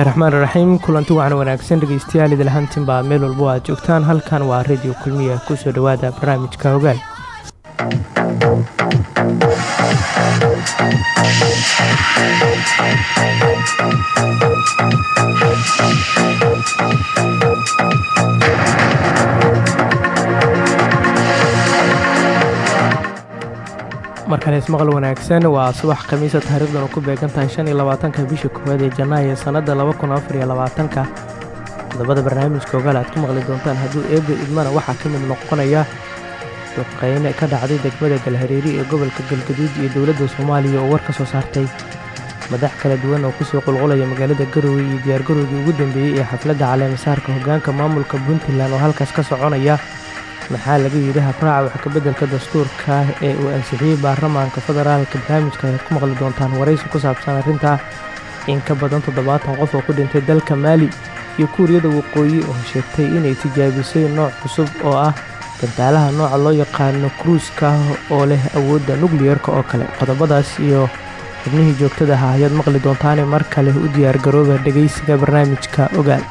bismillahi raxmaan raxiim kulanti wacan wanaagsan dhegeystayaal idilhantin baa meel walbo aad joogtaan. Halkan waa radio kulmiya ku soo dhowaada barnaamijka hogaal markale ismaqal wanaagsan waa subax khamiisa taariikhdan ku beegan tahay shan iyo labaatanka bisha koowaad ee janaayo sannadda laba kun afar qodobada barnaamijka ogaal aad ku maqli doontaan hadduu eebbe idmana waxaa ka mid noqonaya duqeyne ka dhacday degmada galhareeri ee gobolka galgaduud iyo dowladda soomaaliya oo war ka soo saartay. Madax kala duwan oo ku soo qulqulaya magaalada garowe iyo diyaargarowgii ugu dambeeyey ee xafladda caleemasaarka hoggaanka maamulka puntland oo halkaas ka soconaya maxaa laga yidhi? Habraaca wax kabeddelka dastuurka ee uu ansixiyey baarlamaanka federaalka barnaamijka ayaad ku maqli doontaan waraysi ku saabsan arrintaa in ka badan toddobaatan qof oo ku dhintay dalka maali iyo kuuriyada waqooyi oo sheegtay inay tijaabisay nooc cusub oo ah gantaalaha nooca loo yaqaano kruuska oo leh awoodda nukliyerka oo kale. Qodobadaas iyo xubnihii joogtada ahaa ayaad maqli doontaane mar kale u diyaargarooba dhegaysiga barnaamijka ogaal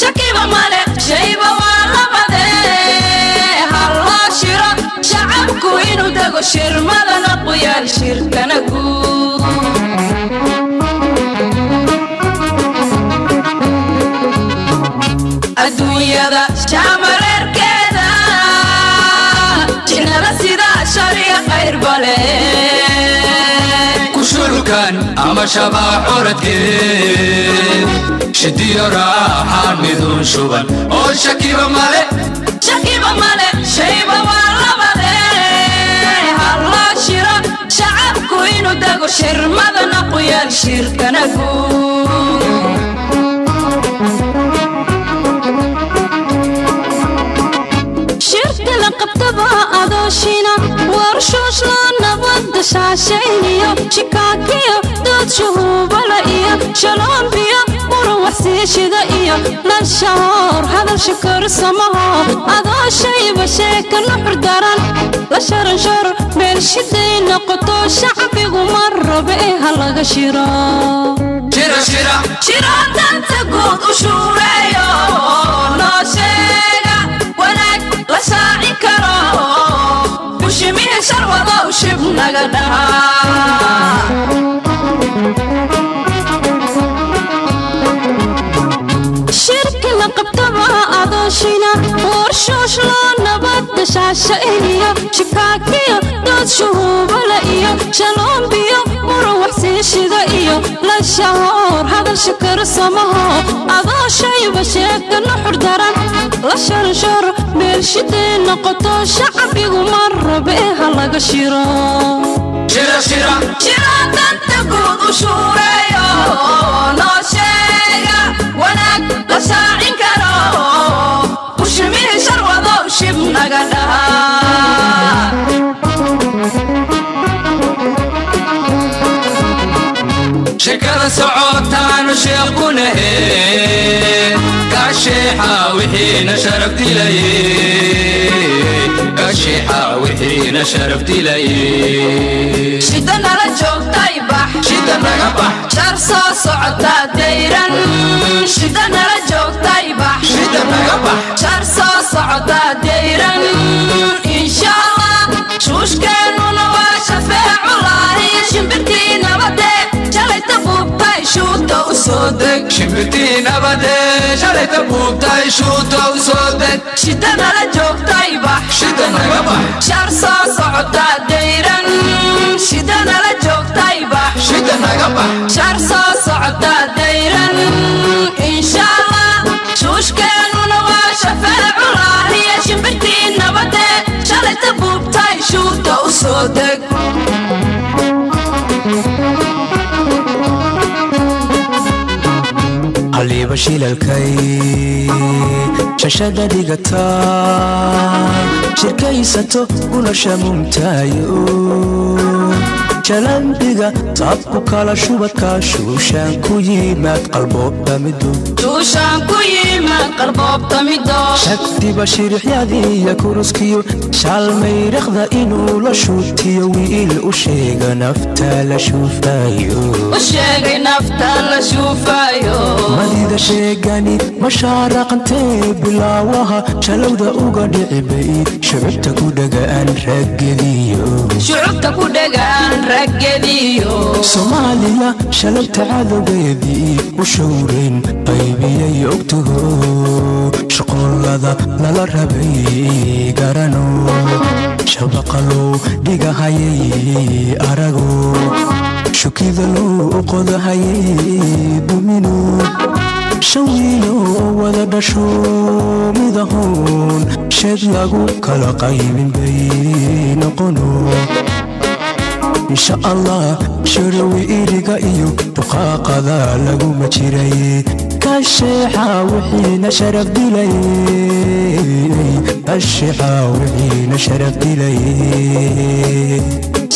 shakiba male shayba waa labade halloo shiro shacabku inuu dego shirmadana quyaal shirkana guud. Adduunyada jaamareerkeeda jinnada sidaa shariya qayrbale kushulkan ama shabaa coradkee shidiyo raaxaan midun shuban. Oo shakiba male. Shacabku inuu dego shirmadana quyaal shirkana guud qabtaba adooshina warshuushla nabadda shaashayniyo shikaakiyo dood shuhuubala iyo shaloombiyo muran waxsiishida iyo lashahoor hadal shikarsamaho adooshayba sheeka nuxur daran la sharansharo meelshiday noqoto shacbigu ma rabe ee ha laga shiro shiro danta guud u shuureeyo noo sheega wanaag la shaaci sharwadow shib naga dhahaa shirki la qabtaba adooshina shaashayniyo shikaakiyo dood iyo iyo hadal shikarsamaho adooshayba sheeka nuxur daran la sharansharo meelshiday noqoto shacbigu ma rabe ee ha laga shiro danta guud u shuureeyo noo sheega wanaag la shaacin karo bushimihi sharwadow shib naga dhahaa shekada socotaanu nahe kasheexa wixiina sharaf dilaye kasheexa wixiina sharaf dilaye shida nala joogtay bax shida naga bax shar soo socotaa dayran shida nala joogtay bax shida naga bax shar soo socotaa dayran inshallah shuushkeennuna waa shafeeculaahi shimbirtii nabade jalayta buubtay shuuta u soo deg shimbirtii nabade shalayta buubtay shuuta u soo deg shida nala joogtay bax shida naga bax shar soo socota dayran shida nala joogtay bax shida naga bax shar soo socota dayran insha allah shuushkeennuna waa shafeeculahiyo shimbirtii nabade shalayta buubtay shuuta u soo deg haliiba shilalkay shashada dhigata shirkaysato gulasha mumtaayo jalambiga taabku kala shubadka shuushaan ku yimaad qalboobba midu shuushaan ku yimaad qalboobta mido shagdiba shirixyadiiya kuruskiyo shaalmayraqda inuu la shuutiyo wiil u sheega nafta la shuufayo u sheegay nafta la shuufayo madida sheegani mashaaraqantee bilaawaha shalowda uga dhici bayd shucubta ku dhagaan raggediyo soomaaliya shalabta cadowgeedii u showrayn qaybiyay ogtaho shaqoolada lala rabay garano. Shabaqalow dhigahayay arago. Shukida loo qodahayay dumino shan wiilo oo wada dhasho midahoon sheed lagu kala qaybin bay noqono. Insha allah shirawi iriga iyo duqaaqada laguma jiray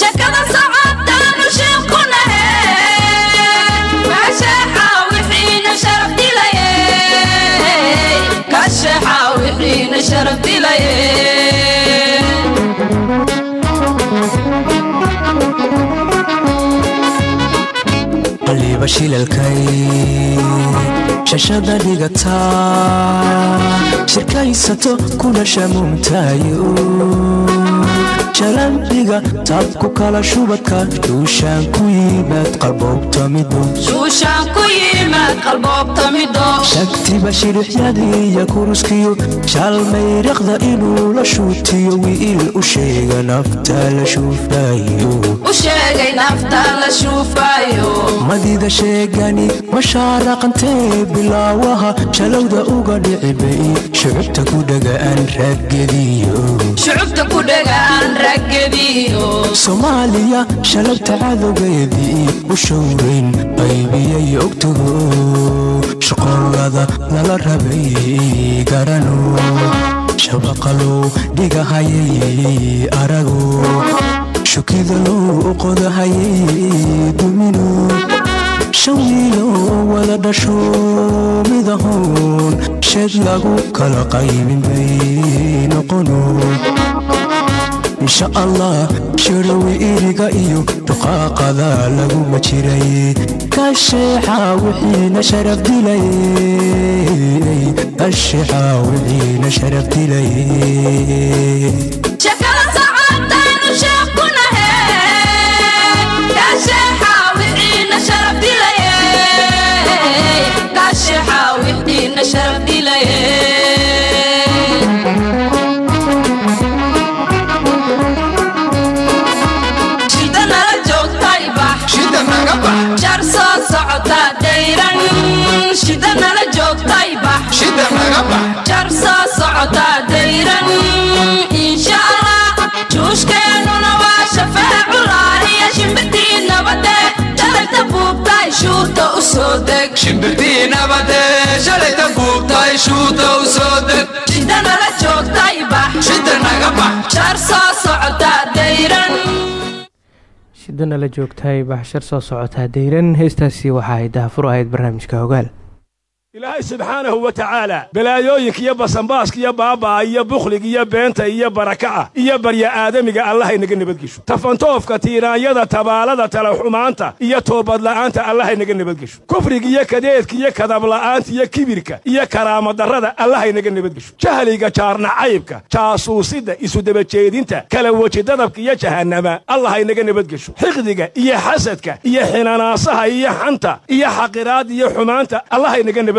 shakada wixiina sharaf dilaye qaliiba shilalkay shashada dhigata shirkaysato kuna shamuumtaayo jalambiga taabku kala shubadka duushaan ku yimaad qalboobta midu shuushaan ku yimaad qalboobta mido shagtiba shirixyadiiya kuruskiyo shaalmayraqda inuu la shuutiyo wiil u sheega nafta la shuufayo madida sheegani mashaaraqantee bilaawaha shalowda uga dhici bay. Shucubta ku dhagaan raggediyo soomaaliya shalabta cadowgeedii u showrayn qaybiyay ogtaho shaqoolada lala rabay garano shabaqalow dhigahayay arago shukida loo qodahayay dumino shan wiilo oo wada dhasho midahoon sheed lagu kala qaybin bay noqono insha allah shirawi iriga iyo duqaaqada laguma jiray kasheexa wixiina sharaf dilay. Kasheexa wixiina sharaf dilay wixiina sharaf dilaye shida nala joogtay bax shida naga bax shar soo socota dayran buubtay shuuta u soo deg shimbirtii nabade shalayta buubtay shuuta u soo deg shida nala joogtay bax shida naga bax jar soo socota dayran soo socotaa dayran heestaasi waxa ay daafur ahayd barnaamijka hogaal ilaahay subxaanahu wa tacaala balaayooyinka iyo basanbaaska iyo baabaa iyo bukhliga iyo beenta iyo barakaca iyo barya aadamiga allahay naga nabadgesho. Tafantoofka tiiraanyada tabaalada talaxumaanta iyo toobadla'aanta allahay naga nabadgesho. Kufriga iyo kadeedka iyo kadabla'aanta iyo kibirka iyo karaamadarrada allahay naga nabadgesho. Jahliga jaarnacaybka jaasuusida isudabajeedinta kala wejidadabka iyo jahannama allahay naga nabadgesho. Xiqdiga iyo xasadka iyo xinanaasaha iyo xanta iyo xaqiraadda iyo xumaanta allahay naga nabadgesho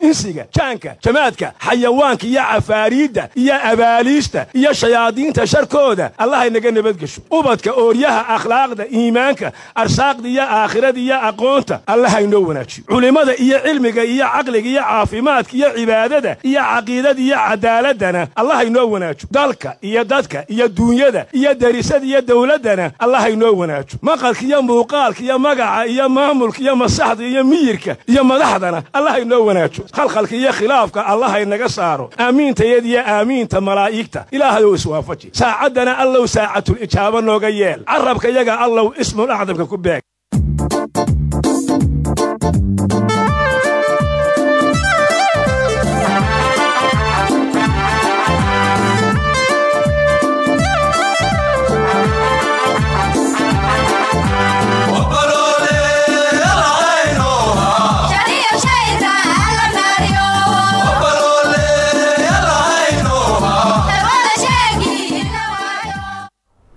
insiga jaanka jamaadka xayawaanka iyo cafaariidda iyo abaaliista iyo shayaadiinta sharkooda allahaynaga nabadgesho ubadka ooryaha akhlaaqda iimaanka arsaaqda iyo aakhirada iyo aqoonta allahaynoo wanaajiyo. Culimmada iyo cilmiga iyo caqliga iyo caafimaadka iyo cibaadada iyo caqiidada iyo cadaaladana allahaynoo wanaajo dalka iyo dadka iyo duunyada iyo derisada iyo dowladdana allahaynoo wanaajo maqalka iyo muuqaalka iyo magaca iyo maamulka iyo masaxda iyo miyirka iyo madaxdana allahaynoo wanaajo khalkhalka iyo khilaafka allahaynaga saaro. Aamiintayad iyo aamiinta malaa'igta. Ilaahayow iswaafaji saacaddana allow saacatul ijaaba nooga yeel. Carabka yaga allow ismul acdamka ku beeg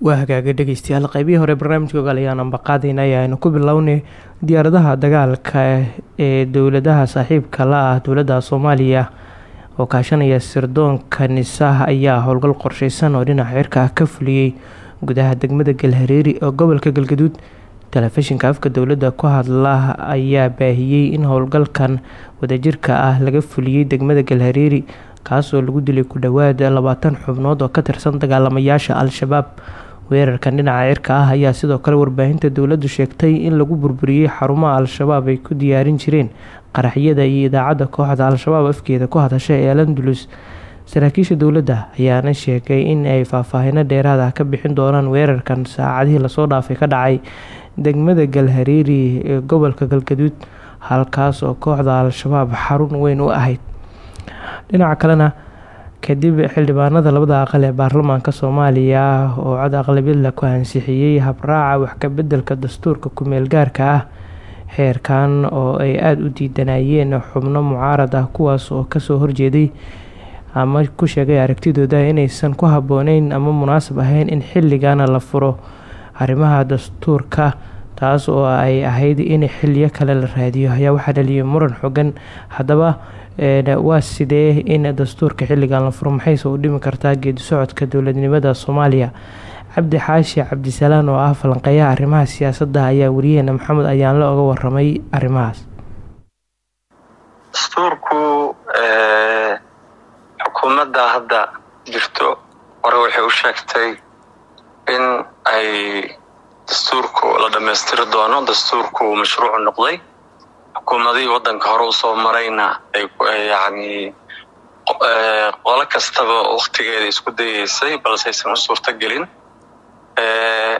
waa hagaaga dhegeystayaal qaybihii hore barnaamijka ogaal ayaan ambaqaadayna aynu ku bilownay diyaaradaha dagaalka ee dowladaha saaxiibka la ah dowladda soomaaliya. Oo kaashanaya sirdoonka nisaah ayaa howlgal qorsheysan oo dhinaca cirka ah ka fuliyey gudaha degmada galhareeri oo gobolka galgaduud. Telefishinka afka dowladda ku hadla ayaa baahiyey in howlgalkan wadajirka ah laga fuliyey degmada galhareeri kaasoo lagu dilay ku dhowaad labaatan xubnood oo ka tirsan dagaalamayaasha al-shabaab weerarkan dhinaca cirka ah ayaa sidoo kale warbaahinta dowladdu sheegtay in lagu burburiyey xarumaha al-shabaab ay ku diyaarin jireen qaraxyada iyo idaacadda kooxda al-shabaab afkeeda ku hadasha ee alandulus saraakiisha dowladda ayaana sheegay in ay faahfaahino dheeraad ah ka bixin doonaan weerarkan saacadihii la soo dhaafay ka dhacay degmada galhareeri ee gobolka galgaduud halkaas oo kooxda al-shabaab xarun weyn u ahayd. Dhinaca kalena kadib xildhibaanada labada aqal ee baarlamaanka soomaaliya oo cod aqlabiyadla ku ansixiyey habraaca wax ka bedelka dastuurka ku-meel gaarka ah xeerkan oo ay aada u diidanayeen xubno mucaarad ah kuwaas oo ka soo horjeeday ama ku sheegay aragtidooda inaysan ku habbooneyn ama munaasab ahayn in xilligana la furo arrimaha dastuurka taas oo ay ahayd in xiliyo kale la raadiyo. Ayaa waxaa dhaliyay muran xogan haddaba waa sidee in dastuurka xilligan la furo maxayse u dhimi kartaa geedi socodka dowladnimada soomaaliya? Cabdi xaashi cabdisalaan oo ah falanqeeyaha arrimaha siyaasadda ayaa wariyaheena maxamed ayaanle oga waramay arrimahaas. Dastuurku xukuumadda hadda jirto hore waxay u sheegtay in ay dastuurku la dhammaystiri doono dastuurku mashruucu noqday. Xukuumadihii waddanka hore u soo marayna yani qolo kastaba waktigeeda isku dayeysay balse aysan u suurto gelin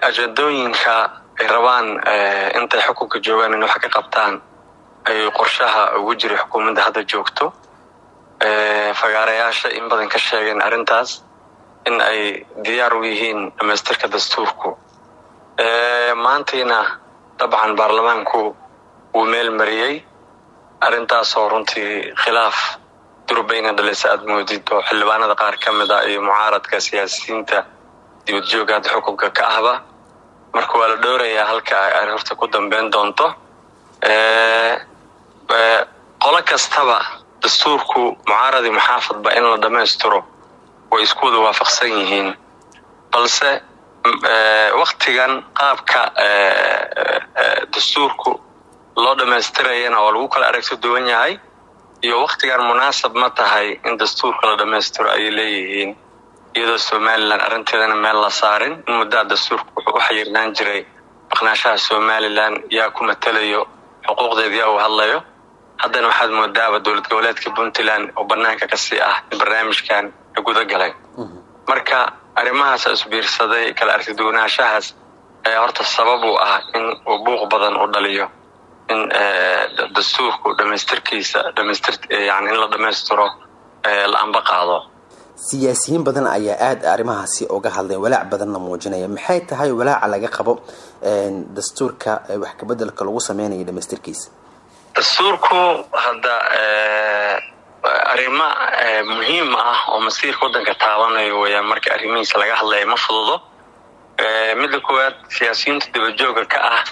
ajendooyinka ay rabaan intay xukunka joogaan in wax ka qabtaan ay qorshaha ugu jiray xukuumadda hadda joogto. Fagaarayaasha in badan ka sheegeen arrintaas in ay diyaar u yihiin dhammaystirka dastuurku maantiina dabcan baarlamaanku wuu meel mariyey. Arrintaasoo runtii khilaaf durbayna dhalisa aad moodid oo xildhibaanada qaar ka mid ah iyo mucaaradka siyaasiyiinta dibadjooga hadda xukunka ka ahba. Marka waa la dhowrayaa halka ay horta ku dambeyn doonto. Qolo kastaba dastuurku mucaaradi muxaafadba in la dhammaystiro way isku wada waafaqsan yihiin. Balse waktigan qaabka dastuurku loo dhammaystirayana oo lagu kala aragto duwan yahay iyo waktigan munaasab ma tahay in dastuurka la dhammaystiro ayay leeyihiin iyadoo somalilan arrinteedana meel la saarin. In muddaa dastuurka wuxuu u xayirnaan jiray maqnaashaha somalilan yaa ku matelayo xuquuqdeed yaa uu hadlayo. Haddana waxaad moodaaba dowlad goboleedka puntland oo banaanka ka sii ah in barnaamijkan la guda galay. Marka arrimahaas isbiirsaday kala argtiduwanaanshahaas ayaa horta sabab u ah in uu buuq badan u dhaliyo. In dastuurku dhamaystirkiisa dhamaystir yani in la dhammaystiro la amba qaado. Siyaasiyiin badan ayaa aada arrimahaasi uga hadlay. Walaac badanna muujinaya. Maxay tahay walaaca laga qabo dastuurka wax kabedelka lagu sameynaya dhamaystirkiisa? Dastuurku hadda arrimo muhiim ah oo masiirka waddanka taabanayo weyaan marka arrimihiisa laga hadlaya ma fududo. Midda koowaad siyaasiyiinta dabajooga ka ah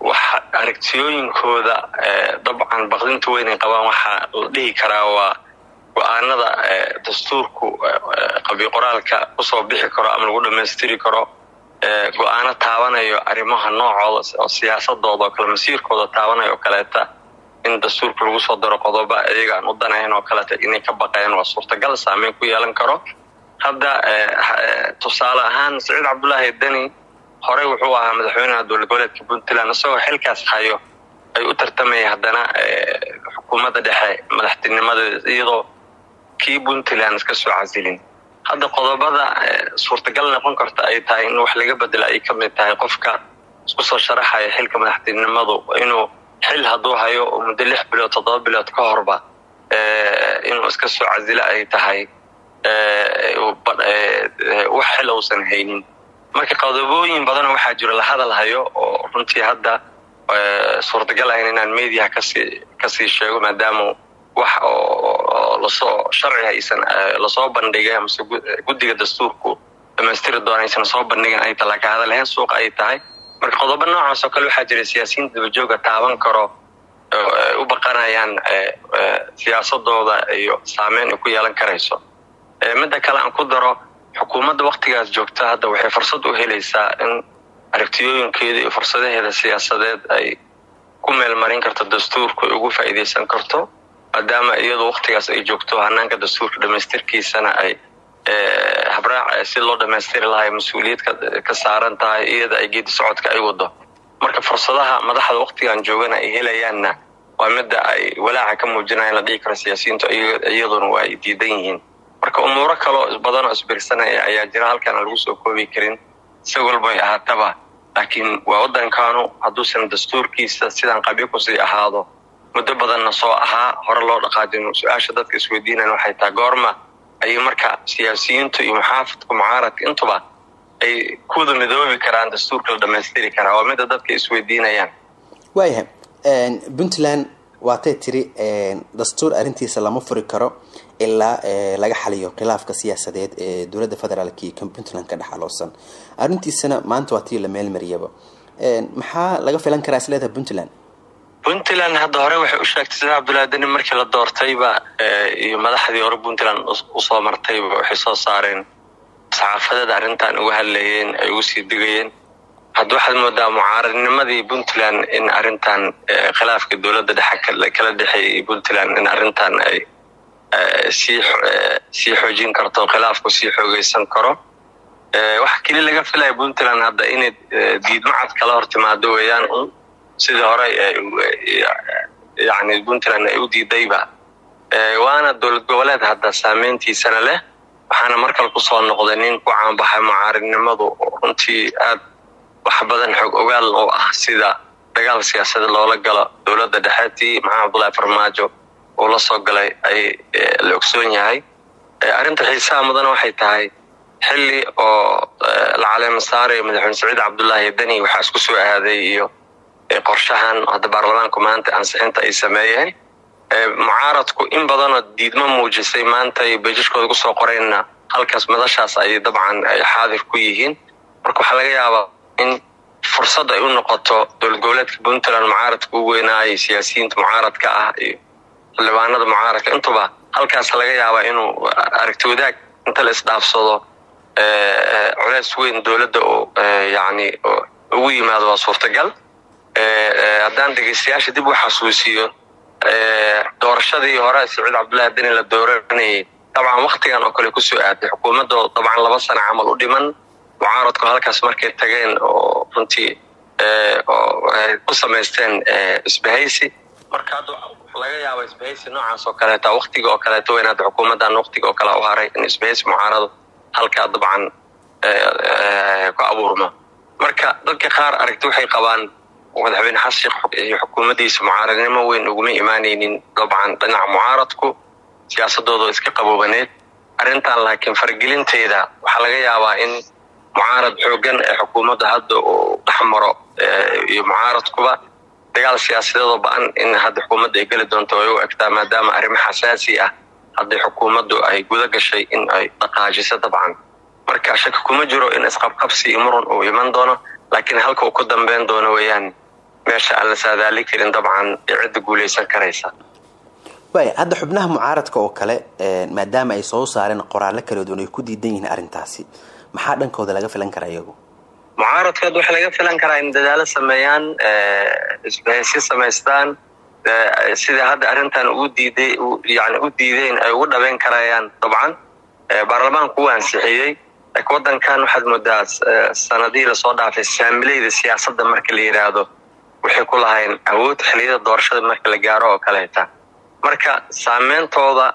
waxa aragtiyooyinkooda dabcan baqdinta weyn ay qabaan waxaa la dhihi karaa waa go'aanada dastuurku qabi qoraalka u soo bixi karo ama lagu dhammaystiri karo. Go'aano taabanayo arrimaha noocooda oo siyaasadooda oo kale masiirkooda taabanayo oo kaleeta in dastuurka lagu soo daro qodoba iyaga aan u danayn oo kaleeta inay ka baqeen waa suurtagal saameyn ku yeelan karo hadda tusaale ahaan saciid cabdullaahi deni horey wuxuu ahaa madaxweynaha dowlad goboleedka puntland isagoo xilkaas hayo ay u tartamaya haddana xukuumadda dhexe madaxtinimadeeda iyadoo kii puntland iska soo casilin hadda qodobada suurtagal noqon karta ay tahay in wax laga bedela ay ka mid tahay qofka isku soo sharaxaya xilka madaxtinimadu inuu xil hadduu hayo oo muddo lix bilood toddoba bilood ka horba inuu iska soo casilo ay tahay wax xil uusan haynin. Marka qodobooyin badanoo waxaa jiro la hadal hayo oo runtii hadda suurtagal ahayn inaan mediaha ka sii ka sii sheego maadaama wax oo la soo sharciga aysan la soo bandhigay amase guddiga dastuurku dhamaystiri doona aysan soo bandhigin ay tahay ka hadal ahayn suuqa ay tahay marka qodobo noocaas oo kale waxaa jira siyaasiyiinta dabajooga taaban karo u baqanayaan siyaasadooda iyo saameyn ay ku yeelan karayso. Midda kale aan ku daro xukuumadda waktigaas joogta hadda waxay fursad u helaysaa in aragtiyooyinkeeda iyo fursadaheeda siyaasadeed ay ku meelmarin karto dastuurku ay ugu faa'iidaysan karto maadaama iyadu waktigaas ay joogto hanaanka dastuurka dhamaystirkiisana ay habraac si loo dhamaystiri lahay mas'uuliyad ka saaran tahay iyada ay geedi socodka ay wado marka fursadaha madaxda waktigan joogana ay helayaanna waa midda ay walaaca ka muujinayan la dhihi karo siyaasiyiintu iyaduna waa ay diidan yihiin. Marka umuuro kaloo badanoo isbirsanaya ayaa jira halkaan aan lagu soo koobi karin. Si walba ay ahaataba laakiin waa waddankaanu hadduusan dastuurkiisa sidaan qabyo ku sii ahaado muddo badanna soo ahaa hore loo dhaqaajin su'aasha dadka isweydiinayan waxay tahay goorma ayay marka siyaasiyiintu iyo muxaafidku mucaaradka intuba ay kuwada midoobi karaan dastuurka la dhamaystiri karaa waa midda dadka isweydiinayaan waayahay puntland waatay tiri dastuur arrintiisa lama furi karo ilaa laga xaliyo khilaafka siyaasadeed ee dowladda federaalk iyo puntland ka dhexaloosan arrintiisana maanta waa tii la meelmariyaba maxaa laga filan karaa isleedaha puntland puntland hadda hore waxay u sheegtay sida cabdullahi deni markii la doortayba iyo madaxdii hore puntland u soo martayba waxay soo saareen saxaafadeed arrintan uga hadlayeen ay ugu sii digayeen. Hadda waxaad moodaa mucaaradnimadii puntland in arrintan khilaafka dowladda dhexe kala dhexeeyay puntland in arrintan ay sii sii xoojin karto khilaafku sii xoogeysan karo. Waxa keli laga filaya puntland hadda inay diidmacad kala hor timaado weeyaan sidii hore yani puntland ay u diidayba. Waana dowlad goboleed hadda saameyntiisana leh waxaana markale ku soo noqday nin ku caanbaxay mucaaridnimadu runtii aad wax badan xoog ogaal oo ah sida dagaal siyaasadeed loola galo dowladda dhexe tii maxamed abdullahi farmaajo uu la soo galay ay la ogsoon yahay. Arrinta xiisaha mudana waxay tahay xilli oo la caleema saarayo madaxweyne saciid cabdullaahi deni waxaa isku soo aaday iyo qorshahan hadda baarlamaanku maanta ansixinta ay sameeyeen mucaaradku in badanoo diidmo muujisay maanta ay bejishkooda ku soo qoreenna halkaas madashaas ayay dabcan ay xaadir ku yihiin. Marka waxaa laga yaabaa in fursad ay u noqoto dowlad goboleedka puntland mucaaradka u weynaayay siyaasiyiinta mucaaradka ah iyo xildhibaanada mucaaradka. Intuba halkaas laga yaabaa inuu aragti wadaag inta la isdhaafsado culeys weyn dowladda yani ugu yimaado waa suurtagal haddaan dhegeystayaasha dib u xasuusiyo doorashadii hore saciid cabdullahi deni la dooranayay dabcan waktigan oo kale ku soo aaday xukuumaddo dabcan laba sano camal u dhiman. Mucaaradku halkaas markay tageen oo runtii ku samaysteen isbahaysi. Marka hadda laga yaaba isbahaysi noocaas oo kaleeta waktiga oo kaleeto weyn hadda xukuumaddan waktiga oo kale u haray in isbahaysi mucaarado halkaa dabcan ku abuurmo marka dadka qaar aragti waxay qabaan madaxweyne xasan iyo xukuumaddiisa mucaaradnimo weyn uguma imaanaynin dabcan dhinaca mucaaradku siyaasadooda iska qaboobaneed. Arrintan laakiin faragelinteeda waxaa laga yaabaa in mucaarad xoogan ee xukuumadda hadda uu dhexmaro iyo mucaaradkuba dagaal siyaasadeedoo ba'an in hadda xukuumadda ay geli doonto ay u egtaa maadaama arrimo xasaasi ah hadday xukuumaddu ay guda gashay in ay dhaqaajiso dabcan. Marka shaki kuma jiro in isqabqabsi iyo murun uu iman doono laakiin halka uu ku dambeyn doono weeyaan meesha aan la saadaali karin dabcan ee cidda guulaysan karaysa. Waaya hadda xubnaha mucaaradka oo kale maadaama ay soo saareen qoraallo kala duwan ay ku diidan yihiin arrintaasi maxaa dhankooda laga filan karaa iyagu? Mucaaradkood waxaa laga filan karaa in dadaalo sameeyaan isbahaysi samaystaan sida hadda arrintan u diiday yani u diideen ay ugu dhabeyn karayaan dabcan baarlamaanku uu ansixiyey. Laakiin waddankan waxaad moodaa sanadihii la soo dhaafay saamileyda siyaasadda marka la yidhaahdo waxay ku lahayn awood xiliyada doorashada marka la gaaro oo kaleeta marka saameyntooda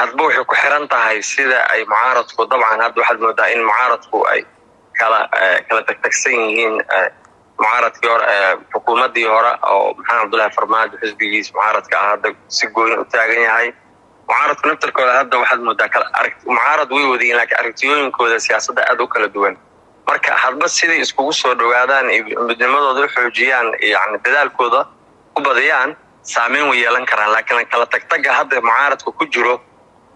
hadba waxay ku xiran tahay sida ay mucaaradku dabcan hadda waxaad moodaa in mucaaradku ay kala kala tagtagsan yihiin mucaaradkii hore xukuumaddii hore oo maxamed cabdullaahi farmaajo xisbigiisa mucaaradka ah hadda si gooyn u taagan yahay. Mucaaradku naftarkooda hadda waxaad moodaa mucaarad way wadayiin laakiin aragtiyooyinkooda siyaasadda aada u kala duwan marka hadba siday iskugu soo dhowaadaan midnimadooda xoojiyaan yani dadaalkooda u badiyaan saameyn way yeelan karaan. Laakiin kala tagtaga hadda mucaaradka ku jiro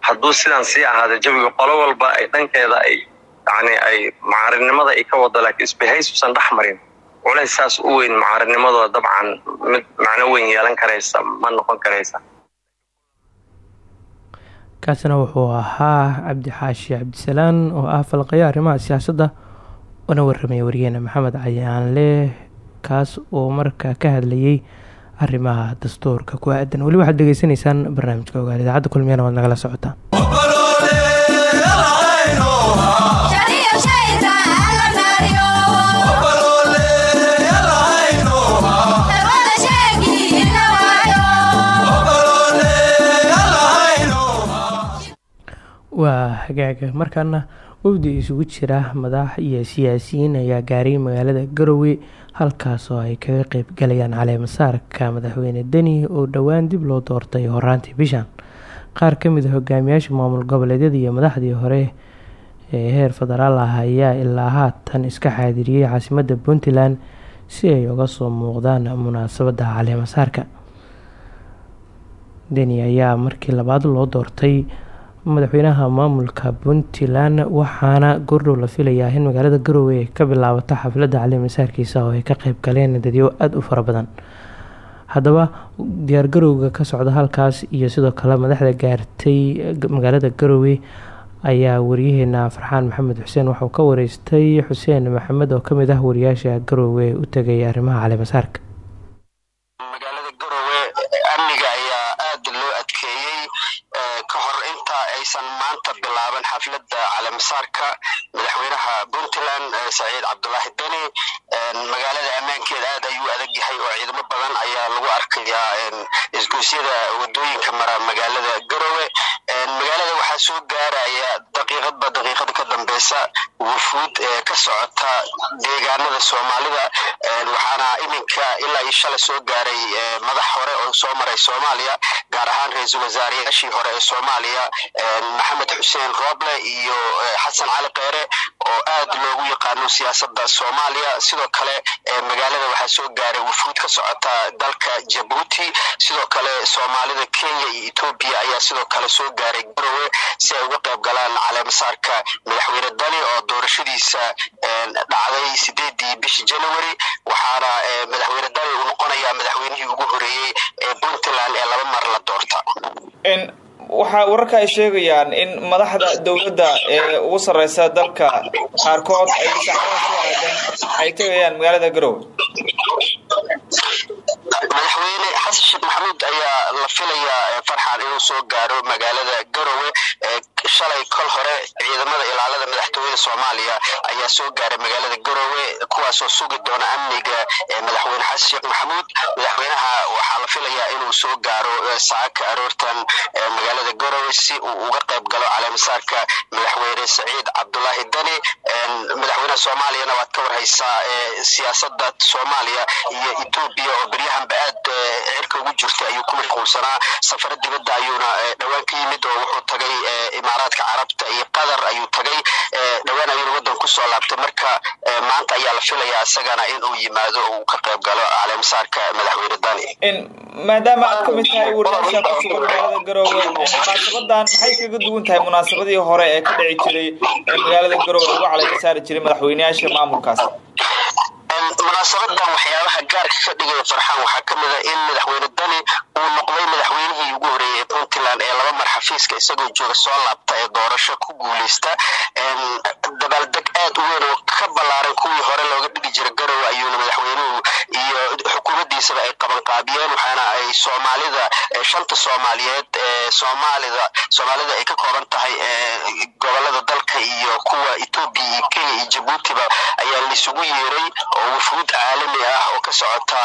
hadduu sidaan sii ahaada jawiga qolo walba ay dhankeeda ay yani ay mucaaradnimada ay ka wado laakiin isbahaysuusan dhex marin. Culays saas u weyn mucaaradnimadooda dabcan mid macno weyn yeelan karaysa ma noqon karaysa. Kaasina wuxuu ahaa cabdi xaashi cabdisalaan oo ah falqayo arrimaha siyaasadda una warramaya wariyeena maxamed cayaanle kaas oo markaa ka hadlayay arrimaha dastuurka ku aadan. Weli waxaad degeysanaysaan barnaamijka ogaal idaacadda kulmiyana waad nagala socotaan waa hagaaga. Markaana wafdi isugu jira madax iyo siyaasiyiin ayaa gaaray magaalada garowe halkaas oo ay kaga qeyb galayaan caleemasaarka madaxweyne deni oo dhowaan dib loo doortay horaantii bishan qaar ka mid a hogaamiyaasha maamul goboleedyada iyo madaxdii hore ee heer federaal ah ayaa ilaa haatan iska xaadiriyey caasimadda puntland si ay uga soo muuqdaan munaasabadda caleemasaarka deni ayaa markii labaad loo doortay madaxweynaha maamulka puntland waxaana goordhow la filayaa in magaalada garowe ay ka bilaabato xafladda caleemasaarkiisa oo ay ka qeyb galeen dadyo aada u fara badan. Haddaba diyaargarowga ka socda halkaas iyo sidoo kale madaxda gaartay magaalada garowe ayaa wariyaheena farxaan maxamed xuseen. Waxauu ka wareystay xuseen maxamed oo ka mid ah wariyaasha garowe u tegay arrimaha caleemasaarka magaalada garowe amniga ayaa aada loo adkeeyey ka hor inta aysan maanta bilaaban xafladda caleemasaarka madaxweynaha puntland saciid cabdulaahi deni magaalada ammaankeeda aad ayuu adag yahay oo ciidamo badan ayaa lagu arkayaa isgoysyada waddooyinka mara magaalada garowe. Magaalada waxaa soo gaaraya daqiiqadba daqiiqada ka dambeysa wufuud ka socota deegaanada soomaalida waxaana iminka ilaa iyo shala soo gaaray madax hore oo soo maray soomaaliya gaar ahaan ra'iisul wasaarayaashii hore ee soomaaliya maxamed xuseen roble iyo xasan cali kheyre oo aad loogu yaqaano siyaasadda soomaaliya. Sidoo kale magaalada waxaa soo gaaray wufuud ka socota dalka jabuuti. Sidoo kale soomaalida kenya iyo etoobiya ayaa sidoo kale soo gaaray garowe si ay uga qayb galaan caleemasaarka madaxweyne dani oo doorashadiisa dhacday sideedii bishii january waxaana madaxweyne dani uu noqonayaa madaxweynihii ugu horeeyey ee puntland ee laba mar la doorta waxaa wararka ay sheegayaan in madaxda dowladda ee ugu sarreysa dalka qaarkood ay saacadaha ku aadan ay tegayaan magaalada garowe madaxweyne xasan sheekh maxamuud ayaa la filayaa farxan inuu soo gaaro magaalada garowe shalay kol hore ciidamada ilaalada madaxtooyada soomaaliya ayaa soo gaaray magaalada garowe kuwaasoo sugi doona amniga madaxweyne xasan sheekh maxamuud. Madaxweynaha waxaa la filayaa inuu soo gaaro saaka aroortan magaalada garowe si uu uga qayb galo caleemasaarka madaxweyne saciid cabdulaahi dani. Madaxweynaha soomaaliyana waad ka warhaysaa siyaasada soomaaliya iyo etoobiya oo beryahanba aad cirka ugu jirta ayuu ku mashquulsanaa safaro dibadda ayuuna dhowaan ka yimid oo wuxuu tagay imaaraadka carabta iyo qatar ayuu tagay. Dhowaan ayuuna waddan ku soo laabtay. Marka maanta ayaa la filayaa isagana inuu yimaado oo uu ka qayb galo caleemasaarka madaxweyne dani maadaama aad ka mid tahay ku sugan magaalada garoowe munaasabadan maxay kaga duwan tahay munaasabadii hore ee ka dhici jiray magaalada garoowe lagu caleema saari jiray madaxweyneyaasha maamulkaas munaasabadan waxyaabaha gaarka ka dhigaya farxaan waxaa ka mid a in madaxweyne dani uu noqday madaxweynihii ugu horeeyey ee puntland ee laba mar xafiiska isagoo jooga soo laabta ee doorasho ku guuleysta dabaaldeg aad u weyn oo ka ballaaran kuwii hore looga dhigi jira garowe ayuuna madaxweynuhu iyo xukuumaddiisaba ay qabanqaabiyeen waxaana ay soomaalida shanta soomaaliyeed ee soomaalida soomaalida ay ka kooban tahay gobollada dalka iyo kuwa etoobiya iyo kenya iyo jabuutiba ayaa laisugu yeeray oo wufuud caalami ah oo ka socota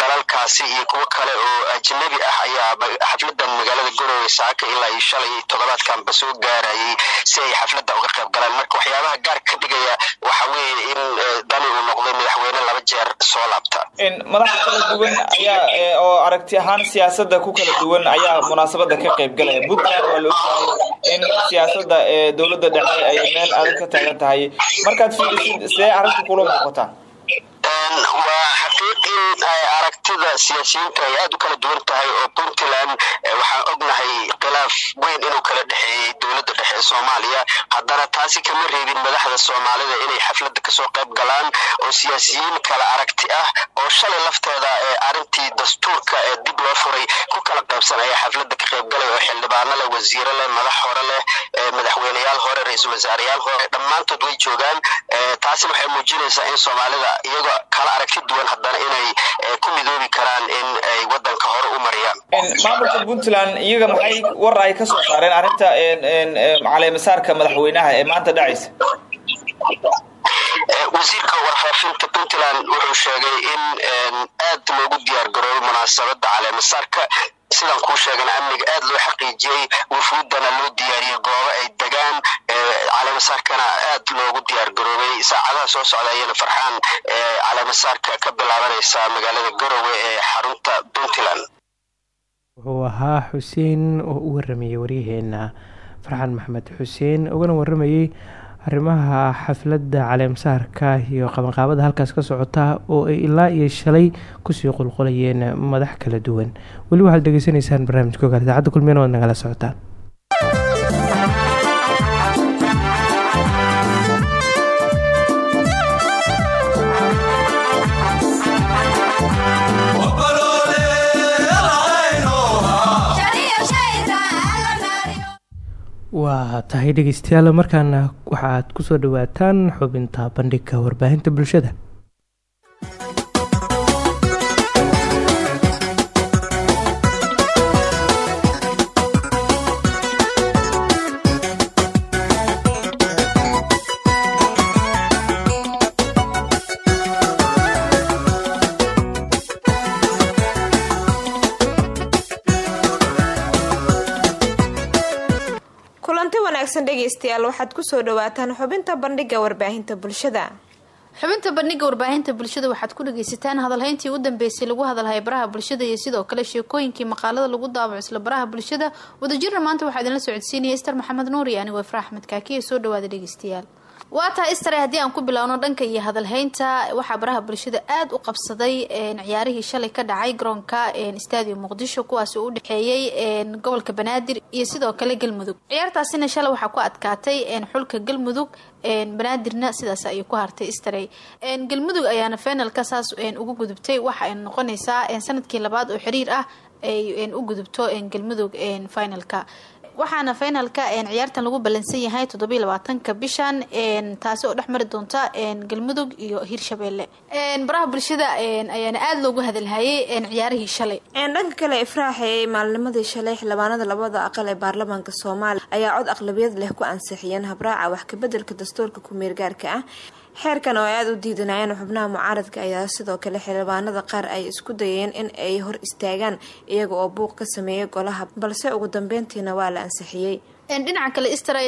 dalalkaasi iyo kuwo kale oo ajnabi ah ayaa xafladan magaalada garowe saaka ilaa iyo shalay iyo toddobaadkanba soo gaarayay si ay xafladda uga qayb galaan. Marka waxyaabaha gaar ka dhigaya waxa weeye in dani uu noqday madaxweyne laba jeer soo laabta. Madax kala duwan ayaa oo aragti ahaan siyaasada ku kala duwan ayaa munaasabada ka qayb galaya. Puntland waa la ogyahay in siyaasada dowladda dhexe ay meel adag ka taagan tahay. Markaad fiirisid see arrinta kula muuqataa waa xaqiiq in aragtida siyaasiyiinta ay aad u kala duwan tahay oo puntland waxaan ognahay khilaaf weyn inuu kala dhexeeyey dowladda dhexe ee soomaaliya. Haddana taasi kama reebin madaxda soomaalida inay xafladda ka soo qayb galaan oo siyaasiyiin kala aragti ah oo shalay lafteeda arrintii dastuurka ee dib loo furay ku kala qaybsan ayaa xafladda ka qayb galay oo xildhibaano leh wasiiro leh madax hore leh madaxweyneyaal hore ra'iisul wasaareyaal hore. Dhammaantood way joogaan taasi waxay muujinaysaa in soomaalida iyagoo kala aragti duwan haddana inay ku midoobi karaan in ay wadanka hore u mariyaan. Maamulka puntland iyaga maxay war ay ka soo saareen arrinta caleemasaarka madaxweynaha ee maanta dhacaysa? Wasiirka warfaafinta puntland wuxuu sheegay in aad loogu diyaar garoobay munaasabada caleemasaarka sidaan kuu sheegana amniga aad loo xaqiijiyey wufuudana loo diyaariyey goobo ay degaan caleemasaarkana aad loogu diyaar garoobay. Saacadaha soo socda ayana farxaan caleemasaarka ka bilaabanaysa magaalada garowe ee xarunta puntland. Wuxuu ahaa xuseen oo u waramayay waryaheena farxaan maxmed xuseen ugana waramayey arrimaha xafladda caleemasaarka iyo qabanqaabada halkaas ka socota oo ay ilaa iyo shalay ku sii qulqulayeen madax kala duwan weli waxaad dhegeysanaysaan barnaamijka ogaal idaacadda kulmiyana nagala socotaan waa tahay dhegeystayaal markaana waxaad ku soo dhawaataan xubinta bandhigka warbaahinta bulshada wanaagsan dhegaystayaal waxaad ku soo dhawaataan xubinta bandhiga warbaahinta bulshada. Xubinta bandhiga warbaahinta bulshada waxaad ku dhagaysataan hadalhayntii u dambeysay lagu hadalhay baraha bulshada iyo sidoo kale sheekooyinkii maqaalada lagu daabaco isla baraha bulshada. Wadajirna maanta waxaa idinla socodsiinaya ister maxamed nuur iyo anigo ifra axmed kaakiya soo dhawaada dhegaystayaal waa tahay istare haddii aan ku bilaawno dhanka iyo hadalhaynta waxaa baraha bulshada aada u qabsaday ciyaarihii shalay ka dhacay garoonka stadium muqdisho kuwaasi u dhexeeyey gobolka banaadir iyo sidoo kale galmudug. Ciyaartaasina shalay waxaa ku adkaatay xulka galmudug banaadirna sidaas ayay ku hartay istare galmudug ayaana finalka saas ugu gudubtay. Waxa ay noqonaysaa sannadkii labaad oo xiriir ah ay u gudubto galmudug finalka waxaana finalka ciyaartan lagu balansan yahay toddobiiy labaatanka bishan taasi oo dhex mari doonta galmudug iyo hirshabeelle baraha bulshada ayaana aada loogu hadalhayay ciyaarihii shalay. Dhanka kale ifraaxe maalnimadii shalay xildhibaanada labada aqal ee baarlamaanka soomaaliya ayaa cod aqlabiyad leh ku ansixiyeen habraaca wax kabedelka dastuurka ku-meergaarka ah xeerkan oo ay aada u diidanayeen xubnaha mucaaradka ayaa sidoo kale xildhibaanada qaar ay isku dayeen in ay hor istaagaan iyaga oo buuq ka sameeyay golaha balse ugu dambeyntiina waa la ansixiyey dhinaca kale istra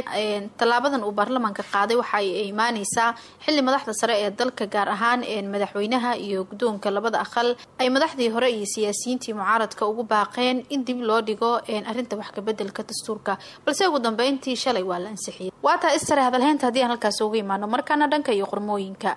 tallaabadan uu baarlamaanka qaaday waxa ay imaaneysaa xilli madaxda sare ee dalka gaar ahaan madaxweynaha iyo guddoonka labada aqal ay madaxdii hore iyo siyaasiyiintii mucaaradka ugu baaqeen in dib loo dhigo arrinta wax kabedelka dastuurka. Balse ugu dambeyntii shalay waa la ansixiyay waataa istra hadalheynta haddii aan halkaas ugu imaano markaana dhanka iyo qormooyinka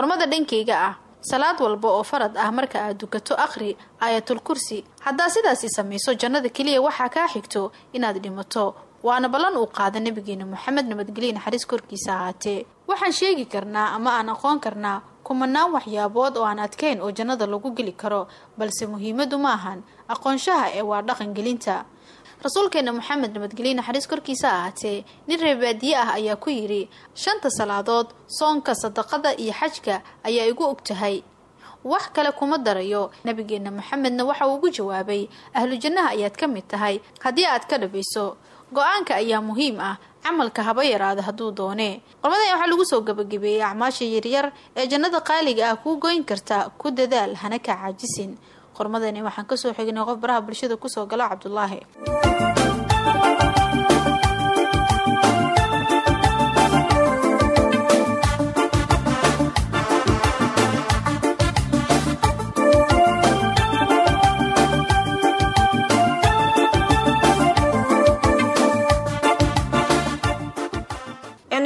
qormada dhankeyga ah salaad walba oo farad ah marka aad dukato akhri aayatul kursi haddaa sidaasi samayso jannada keliya waxaa kaa xigto inaad dhimato. Waana ballan uu qaada nabigeena moxamed nabadgelye naxariis korkiisa ahaatee. Waxaan sheegi karnaa ama aan aqoon karnaa kumanaan waxyaabood oo aan adkayn oo jannada lagu geli karo balse muhiimadu ma ahan. Aqoonshaha ee waa dhaqangelinta rasuulkeena moxamed nabadgelye naxariis korkiisa ahaatee nin reebaadiye ah ayaa ku yidhi shanta salaadood soonka sadaqada iyo xajka ayaa igu og tahay. Wax kale kuma darayo. Nabigeena moxamedna waxa uu ugu jawaabay ahlu jannaha ayaad ka mid tahay. Haddii aad ka dhabayso go'aanka ayaa muhiim ah. Camalka haba yaraada hadduu doonee qormadan waxaa lagu soo gabagabeeyey acmaasha yaryar ee jannada qaaliga ah kuu goyn karta ku dadaal hana ka caajisin qormadani waxaan ka soo xignay qof baraha bulshada ku soo gala cabdulaahi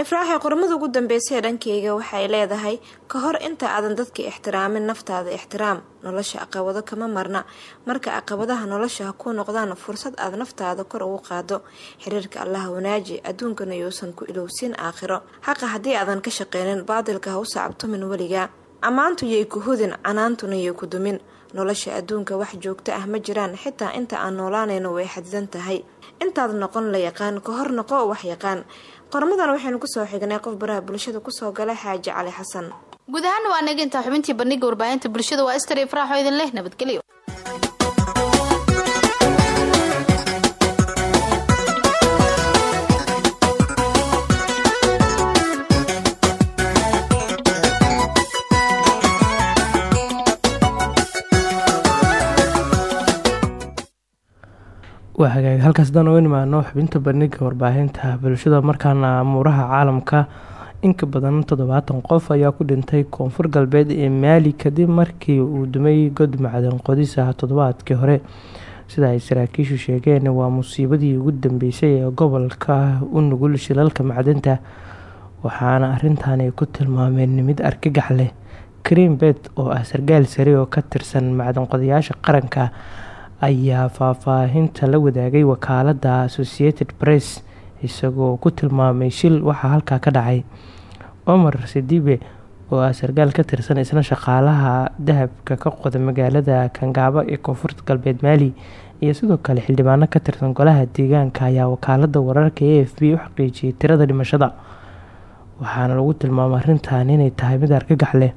ifraaxi qormada ugu dambeysay ee dhankeyga waxay leedahay ka hor inta aadan dadka ixtiraamin naftaada ixtiraam nolosha aqabado kama marna. Marka aqabadaha nolosha ha ku noqdaan fursad aad naftaada kor ugu qaado xiriirka allaha wanaaji adduunkana yuusan ku ilowsiin aakhiro. Xaqa haddii aadan ka shaqeynin baadilka ha u sacabtumin weligaa ammaantu yay ku hudin canaantuna yay ku dumin. Nolosha adduunka wax joogto ah ma jiraan xitaa inta aan noolaanayno way xadidan tahay. Intaad noqon la yaqaan ka hor noqo wax yaqaan qormadan waxaynu ku soo xignay qof baraha bulshada ku soo galay xaaji cali xasan. Guud ahaana waa naga intaa xubintii bandhiga warbaahinta bulshada waa istar ifraaxoo idin leh nabadgelyo waa hagaag. Halkaas haddaan uga nimaano xubinta bandhiga warbaahinta bulshada markaana amuuraha caalamka inka badan toddobaatan qof ayaa ku dhintay koonfur galbeed ee maali kadib markii uu dumay god macdan qodis ah toddobaadkii hore. Sida ay saraakiishu sheegeen waa musiibadii ugu dambeysay ee gobolka u nugul shilalka macdanta waxaana arintan ay ku tilmaameen mid argagax leh karim bet oo ah sarkaal sare oo ka tirsan macdan qodayaasha qaranka ayaa faahfaahinta la wadaagay wakaalada associated press isagoo ku tilmaamay shil waxaa halkaa ka dhacay. Omar sidibe oo ah sarkaal ka tirsan isna shaqaalaha dahabka ka qoda magaalada kangaabo ee koonfurta galbeed maali iyo sidoo kale xildhibaano ka tirsan golaha deegaanka ayaa wakaalada wararka a f b u xaqiijiyay tirada dhimashada. Waxaana lagu tilmaamay arintan inay tahay mid argagax leh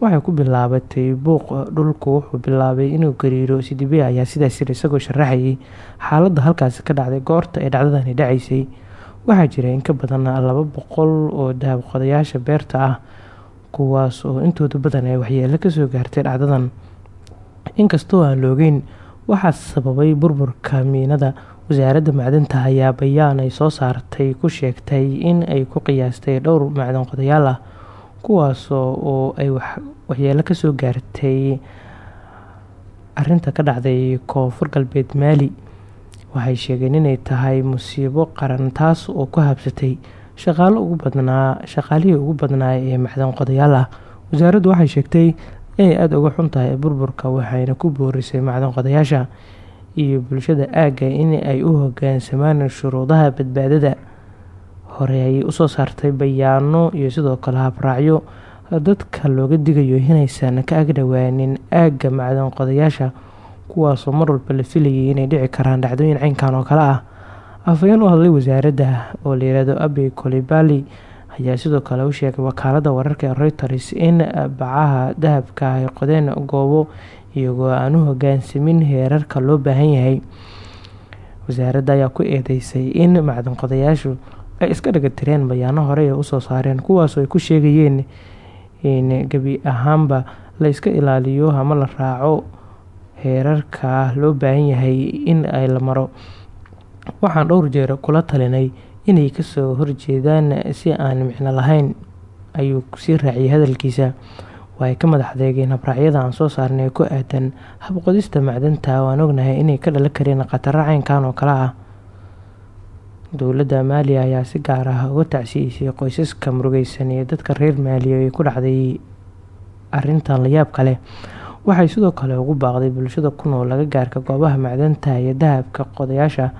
waxay ku bilaabatay buuq dhulku wuxuu bilaabay inuu gariiro sidibe ayaa sidaas yiri isagoo sharaxayay. Xaaladda halkaasi ka dhacday goorta ay dhacdadani dhacaysay. Waxaa jira in ka badan laba boqol oo dahab qodayaasha beerta ah kuwaas oo intooda badan ay waxyeelo ka soo gaartay dhacdadan. Inkastoo aan loogeyn waxaa sababay burburka miinada. Wasaaradda macdanta ayaa bayaan ay soo saartay ku sheegtay in ay ku qiyaastay dhowr macdan qodayaal ah kuwaas oo ay waxyeelo ka soo gaartay arinta ka dhacday koonfur galbeed maali waxay sheegeen inay tahay musiibo qaran taas oo ku habsatay shaqaalo ugu badnaa shaqaalihii ugu badnaa ee macdan qodayaal ah. Wasaaraddu waxay sheegtay inay aada uga xun tahay burburka waxayna ku boorisay macdan qodayaasha iyo bulshada aagga in ay u hogaansamaan shuruudaha badbaadada hore ayay u soo saartay bayaano iyo sidoo kale habraacyo. Dadka looga digayo inaysan ka agdhowaanin aagga macdan qodayaasha kuwaasoo mar walba la filayay inay dhici karaan dhacdooyin caynkan oo kale ah. Afhayeen u hadlay wasaaradda oo layihahdo abi kolibali ayaa sidoo kale u sheegay wakaalada wararka ee reuters in bacaha dahabka ay qodeen goobo iyagoo aan u hogaansamin heerarka loo baahan yahay. Wasaaradda ayaa ku eedeysay in macdan qodayaashu ay iska dhagatireen bayaano hore ee u soo saareen. Kuwaasoo ay ku sheegayeen in gebi ahaanba la iska ilaaliyo ama la raaco heerarka loo baahan yahay in ay la maro. Waxaan dhowr jeer kula talinay inay ka soo horjeedaan si aan micno lahayn ayuu sii raaciyay hadalkiisa. Waa ay ka madax adeegeen habraacyada aan soo saarnay ku aadan habqodista macdanta. Oo aan ognahay inay ka dhalan kareen khataro caynkan oo kale ah dowladda maaliya ayaa si gaar ah uga tacsiisay qoysaska murugeysan ee dadka reer maaliya ee ku dhacday arintan layaabka leh. Waxay sidoo kale ugu baaqday bulshada ku nool laga gaarka goobaha macdanta iyo dahabka qodayaasha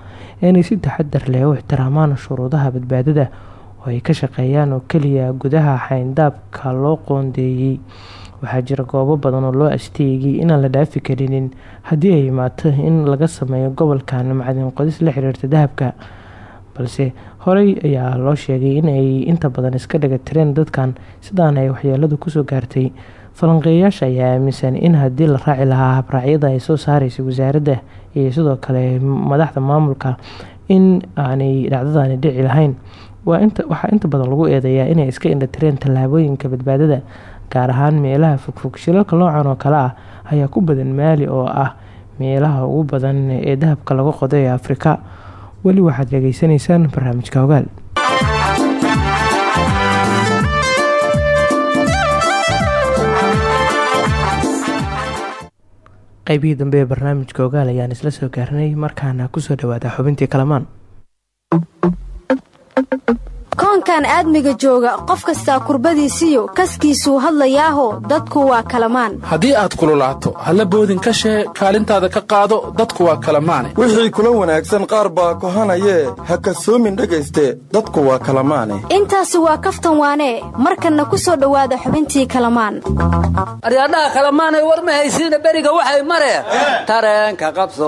inay si taxadar leh u ixtiraamaan shuruudaha badbaadada oo ay ka shaqeeyaan oo keliya gudaha xayndaabka loo qoondeeyey. Waxaa jira goobo badan oo loo asteegay inaan la dhaafi karinin haddii ay imaato in laga sameeyo gobolkan macdin qodis la xiriirta dahabka balse horey ayaa loo sheegay in ay inta badan iska dhaga tireen dadkan sidaan ay waxyeeladu ku soo gaartay. Falanqeeyaasha ayaa aaminsan in haddii la raaci lahaa habraacyada ay soo saaraysay wasaaradda iyo sidoo kale madaxda maamulka in aanay dhacdadani dhici lahayn. Waxaa inta badan lagu eedeeyaa inay iska indhatireen tallaabooyinka badbaadada gaar ahaan meelaha fogfog. Shilalka noocan oo kale ah ayaa ku badan maali oo ah meelaha ugu badan ee dahabka laga qodo ee afrika weli waxaad dhegeysanaysaan barnaamijka hogaal qaybihii dambe ee barnaamijka ogaal ayaan isla soo gaarnay markaana ku soo dhawaada xubintii kalamaan koonkan aadmiga jooga qof kastaa kurbadiisiyo kaskiisuu hadlayaaho dadku waa kalamaan. Haddii aad kululaato halla boodin ka shee kaalintaada ka qaado dadku waa kalamaane wixii kula wanaagsan qaar baa kohanayee ha kasoomin dhegayste dadku waa kalamaane. Intaasi waa kaftan waanee markanna ku soo dhowaada xubintii kalamaan. Aryaadhaha kalamaanay war ma haysiina beriga waxay mareen tareenka qabso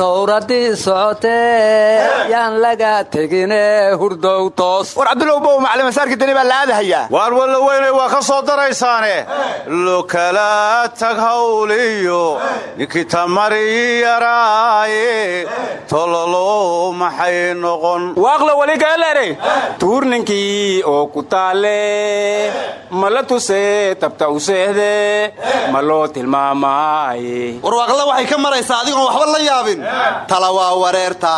towradii socotee yaan laga tegine hurdow toos war cabdulow bow maclimasaarka dani baa la aadahayaa waar walla weynay waa ka soo daraysaane. Lokala tag hawliyo ninkii tamari yaraaye. Tololo maxay noqon? Waaqla weligaaleere tuurninkii oo ku taalle ma la tusee tabta u seehde ma loo tilmaamaaye. Warwaaqla waxay ka maraysaa adigoon waxba la yaabin. Tala waa wareerta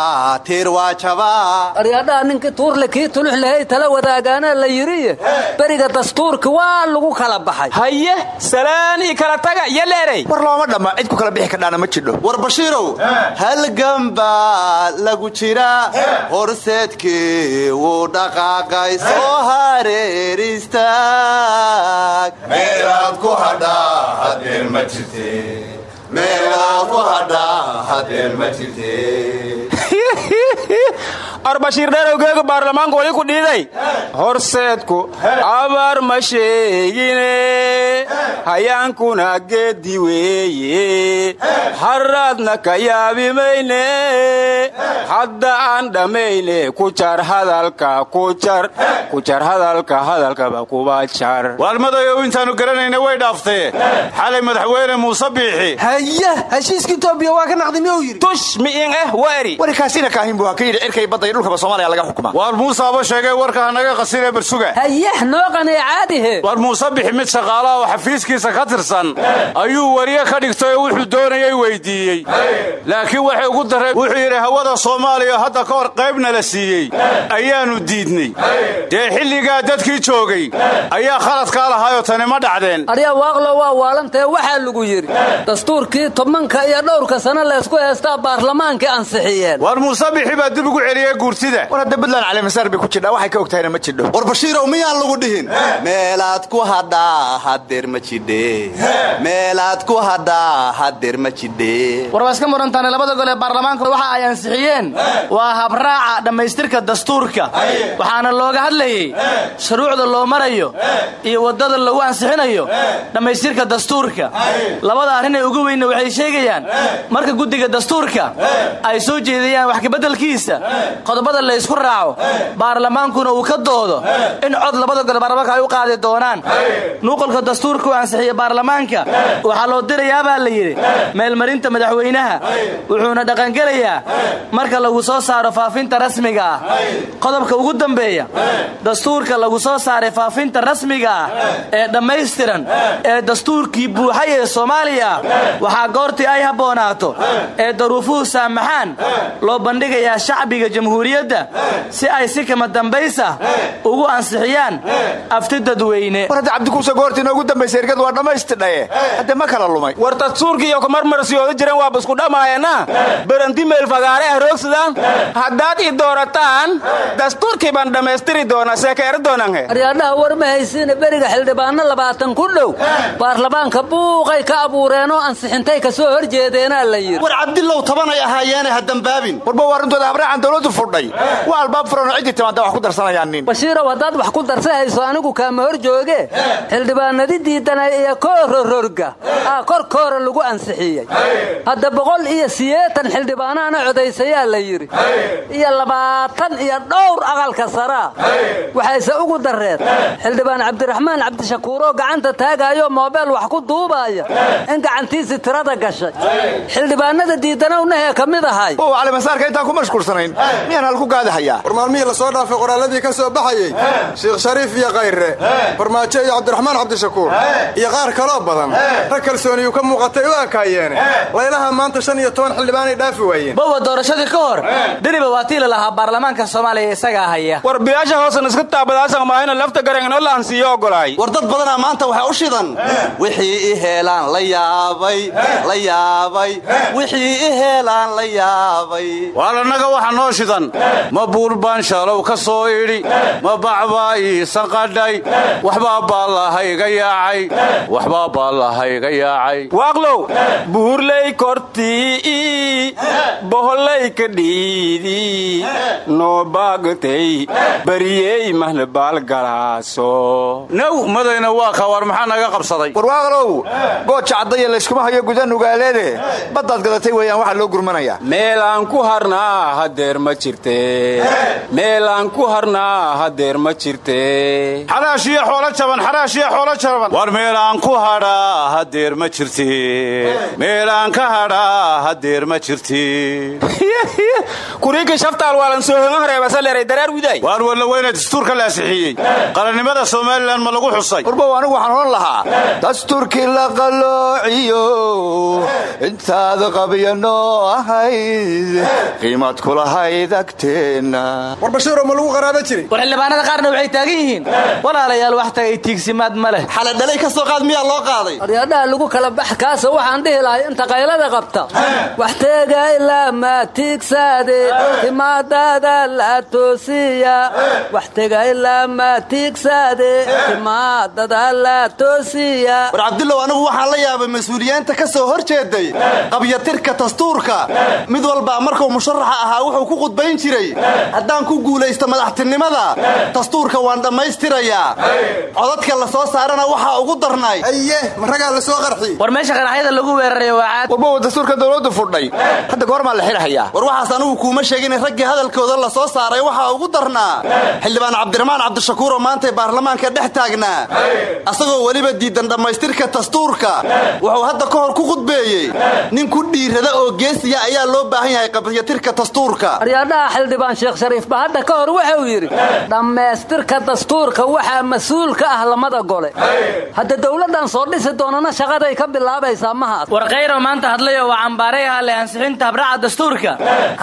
tiir waa jabaa. Aryaadhaha ninkii tuurle kii tulux lahay tala wadaagaana la yidhi beriga dastuurka waa lagu kala baxay. Haye salaanii kala taga yaleerey war looma dhamma cid ku kala bixi kardhaana ma jidho. War bashiirow. Halgan baa lagu jira. Horseedkii wuu dhaqaaqay soo hareer istaag meelaad ku hadhaa hadeer ma jirte meelaad ku hadhaa hadeer ma jirte arbashiir dherowgeega baarlamaanka wali ku dhiiday. Horseedku abaar ma sheegine. Hayaankuna geeddi weeye. Harraadna ka yaabi mayne hadda aan dhammayne ku jar hadalka ku jar. Ku jar hadalka hadalkaba kuba jar. Waalmadayow intaannu garanayna way dhaaftee. Xalay madaxweyne muuse biixi. Haya heshiiska itoobiya waa ka naqdi miyuu yidhi? Tush mi'in eh weeri warikaasina kaahin ha ka yidhi cirkay badda iyo dhulkaba soomaaliya laga xukuma. Waar muusaaba sheegay warka hanaga qasinee barsuga hayax noo qanee caadihe war muuse bixi mid shaqaalaha oo xafiiskiisa ka tirsan. Ayuu wariye ka dhigtay oo wuxuu doonayay weydiiyey. Laakiin waxay ugu darray wuxuu yidhi hawada soomaaliya hadda ka hor qaybna la siiyey. Ayaannu diidney dee xilligaa dadkii joogay. Ayaa khaladkaa lahaayoo tani ma dhacdeen. Arya waaqlo waa waalantae waxaa lagu yidhi dastuurkii tobanka iyo dhowrka sano laysku heestaa baarlamaankii ansixiyeen war muuse bixi baa dib ugu celiyey guurtida war hadda buntland calimasaar bay ku jidhaa waxay ka og tahayna ma jidho. War bashiirow miyaan lagu dhihin? Meelaad ku hadhaa hadeer ma jidhe. Meelaad ku hadhaa hadeer ma jidhe. War waa iska labada gol ee baarlamaanka waxa ay ansixiyeen. Waa habraaca dhammaystirka dastuurka. Waxaana looga hadlayey shuruucda loo marayo iyo waddada lagu ansixinayo dhammaystirka dastuurka. Labada arrin ee ugu weynna waxay sheegayaan marka guddiga dastuurka ay soo jeediyaan wax kabeddelkiisa qodobada la ysku raaco baarlamaankuna uu ka doodo in cod labada gol baarlamaanka ay u qaadi doonaan. Nuqolka dastuurka uu ansixiya baarlamaanka waxaa loo dirayaa baa la yidhi. Meelmarinta madaxweynaha wuxuuna dhaqangelayaa marka lagu soo saaro faafinta rasmiga ah. Qodobka ugu dambeeya dastuurka lagu soo saaray faafinta rasmiga ah ee dhammaystiran ee dastuurkii buuxay ee soomaaliya waxaa goortii ay habboonaato ee daruufuhu saamaxaan bandhigayaa shacbiga jamhuuriyadda si ay si kama dambaysa ugu ansixiyaan afti dadweyne. War hadda cabdikuuse goortii noogu dambaysa waa dhammaystidhaye hadde ma kala lumay. War dastuurkii iyo kumarmarsiyooda jiran waa basku dhammaayana beranti meel fagaare ah roogsada haddaad i doorataan dastuurkii baan dhammaystiri doonaa seekeera doonanhe aryaadhaha war ma haysiina beriga xildhibaanno labaatan ku dhow. Baarlamaanka buuqay ka abuureenoo ansixintay ka soo hor jeedeenaa la yidhi. War cabdilow tobanay ahaayeene ha dambaabin warba waa arrintooda habraacan dawladdu fudhay. Waa albaab furanoo ciddii timaada wax ku darsanayaan nin. Bashiirow haddaad wax ku darsahayso anigu kaama hor jooge. Xildhibaanadi diidanay iyo koorororga. Aa korkoora lagu ansixiyey. Hadda boqol iyo siyeetan xildhibaanaana codaysayaa la yidhi. Iyo labaatan iyo dhowr aqalka saraa waxayse ugu dareen xildhibaan cabdiraxmaan cabdishakuuroo gacanta taagaayoo moobeel wax ku duubaaya. In gacantiisii tirada gashay. Xildhibaanada diidanownahe ka mid ahay intaan ku mashquulsanayn. Miyaan halku gaadahayaa war maalmihii la soo dhaafay qoraalladii ka soo baxayey sheekh shariif iyo kayre farmaajo iyo cabdiraxmaan cabdishakuur. Iyo qaar kaloo badan. Rag kalsooniyuu ka muuqatay u ekaayeene laylaha maanta shan iyo toban xildhibaanay dhaafi waayeen. Bowa doorashadii ka hor. Deriba waa tiila lahaa baarlamaanka soomaaliya isagaa haya war bilaasha hoosan iska taabadaasan maahina lafta gareenoo la ansiiyo ogolaay war dad badanaa maanta waxaa u shidan. Wixii i heelaan la yaabay. La yaabay. Wixii i heelaan la yaabay waalannaga waxa noo shidan. Ma buur baan shaalow ka soo idhi. Ma bacbaa iisan qadhay waxbaa baallahayga yaacay. Waxbaa baallahayga yaacay. Waaqlow buurley kortii bohollay ka dhiidi noo baagtay bariyey mahna baalgalaaso naw madayna waa ka war maxaa naga qabsaday? Warwaaqlow gooja caddaya layskuma hayo guda nugaaleede baddaad gadatay weeyaan waxaa loo gurmanayaa harnaa hadeer ma jirte. Meelaan ku harnaa hadeer ma jirte. Xaraashiyo xoolo jaban xaraashiyo xoolo jaban. War meelaan ku hadhaa hadeer ma jirti meelaan ka hadhaa hadeer ma jirti kuriinkii shaftaal waalan soohogan reebasaleeray daraar widaay waan walla weyna dastuurka la asixiyey qarannimada somalilan ma lagu xusay. Warbow anigu waxaan odhan lahaa. Dastuurkii la qalloociyo intaad qabya noo ahayd qiimad kulahayd agteenna war bashiiro ma lagu qaraaba jiray war xildhibaanada qaarna waxay taagan yihiin. Walaalayaal wax tagay tiigsimaad ma leh. Xaladhalay ka soo qaad miyaa loo qaaday? Aryaadhaha lagu kala bax kaasa waxaan dhihi lahay inta qaylada qabta. Wax teega ilaa ma tiigsaade. Timaadada la toosiya. Wax tega ilaa ma tiigsaade. Timaadada la toosiya. War cabdillow anigu waxaan la yaabay mas'uuliyiinta ka soo hor jeeday qabyatirka dastuurka. Mid walba markuu musharaxa ahaa wuxuu ku khudbayn jiray. Haddaan ku guulaysto madaxtinimada dastuurka waan dhammaystirayaa. Codadka la soo saarana waxaa ugu darnay. Aye ma ragaa la soo qarxi? War meesha qaraxyada lagu weeraray waa caad. Warbowa dastuurka dawladdu fudhay hadda goormaa la xidhahayaa. War waxaas anigu kuuma sheegin raggii hadalkooda la soo saaray waxaa ugu darnaa. Xildhibaan cabdiraxmaan cabdishakuuroo maantay baarlamaanka dhex taagnaa. Asagoo weliba diidan dhammaystirka dastuurka. Wuxuu hadda ka hor ku khudbeeyey. Nin ku dhiirada oo geesiya ayaa loo baahan yahay qabyatirka dastuurka. Aryaadhaha xildhibaan sheekh shariifba hadda ka hor wuxuu yidhi dhammaystirka dastuurka waxaa mas'uul ka ah lamada gole. Hadda dowladdan soo dhisi doonana shaqaday ka bilaabaysaa mahaas war kayro maanta hadlayoo waa cambaaray ahaa le ansixinta habraaca dastuurka.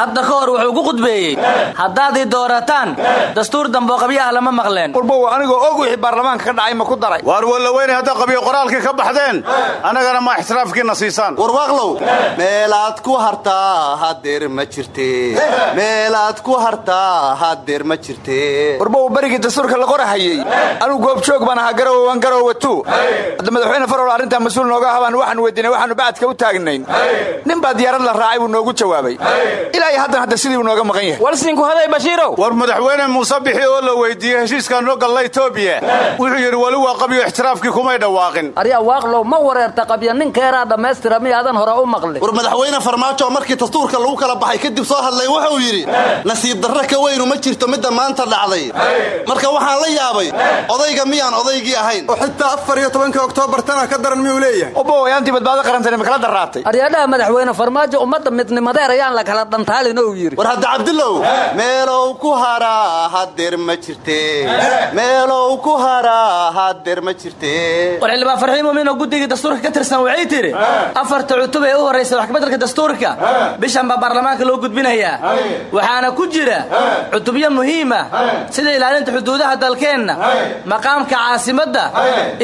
Hadda ka hor wuxuu ku khudbeeyey haddaad i doorataan dastuur damboo qabyaha lama maqleen. Warbow anigoo og wixii baarlamaanka ka dhacay ma ku daray. Waar walla weyne hadda qabyo qoraalkii ka baxdeen? Annagana ma ixtiraafkiina siisaan. Warwaaqlow meelaad ku hartaa hadeer ma jirte. Meelaad ku hartaa hadeer ma jirte. Warba uu berigii dastuurka la qorahayey anuu goobjoog baan ahaa garowe waan garowe tu hadda madaxweyne farol arrintaa mas'uul nooga habaan waxaan weydiinay waxaanu bacadka u taagnayn. Nin baa diyaarad la raacay buu noogu jawaabay. Ilaa iyo haddan hadda sidii buu nooga maqan yahay. Walsinku haday bashiirow. War madaxweyne muuse bixi oo la weydiiyey heshiiskaa noo galla etoobiya wuxuu yidhi weli waa qabyo ixtiraafkii kumay dhawaaqin. Aryaa waaqlow ma wareerta qabya ninkeeraa dhammaystira miyaadan hore u maqlin war madaxweyne farmaajo markii dastuurka lagu kala baxay kadib soo hadlay wuxuu yidhi nasiib darro ka weynu ma jirto midda maanta dhacday. Marka waxaan la yaabay odayga miyaan odaygii ahayn? Oo xitaa afar iyo tobanka oktoobar tana ka daran miyuu leeyahay? Obo ayaantii badbaado qarantani ma kala daraatay aryadhaha madaxweyne farmaajo ummadda midnimadeer ayaan la kala dhantaalin ou yidhi. War hadda cabdilow meelow ku haraa hadeer ma jirte. Meelow ku haraa hadeer ma jirte. War xildhibaan farxiin muminoo guddigii dastuurka ka tirsan waxay tidhi afarta cutub ee u horraysa wax kabeddelka dastuurka bishan baa baarlamaanka loo gudbinayaa waxaana ku jira cutubyo muhiima sida ilaalinta xuduudaha dalkeenna maqaamka caasimadda